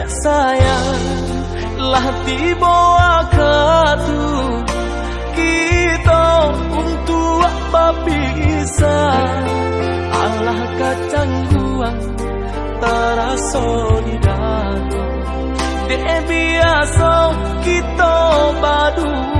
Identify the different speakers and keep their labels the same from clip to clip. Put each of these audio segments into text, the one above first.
Speaker 1: adik sayang lah tiba tu kita untuk babi bisa Allah kacang guang terasa di dalam. Dek biasa kita badu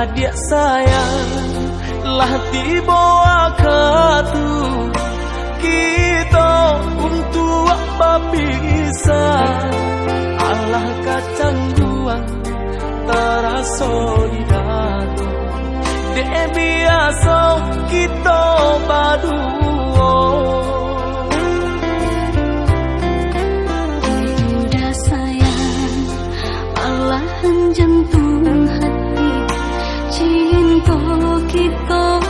Speaker 1: Dia sayang, lah tiba waktu kita untuk apa bisa Allah kacang duang terasa di dagu dia biasa kita padu
Speaker 2: quitó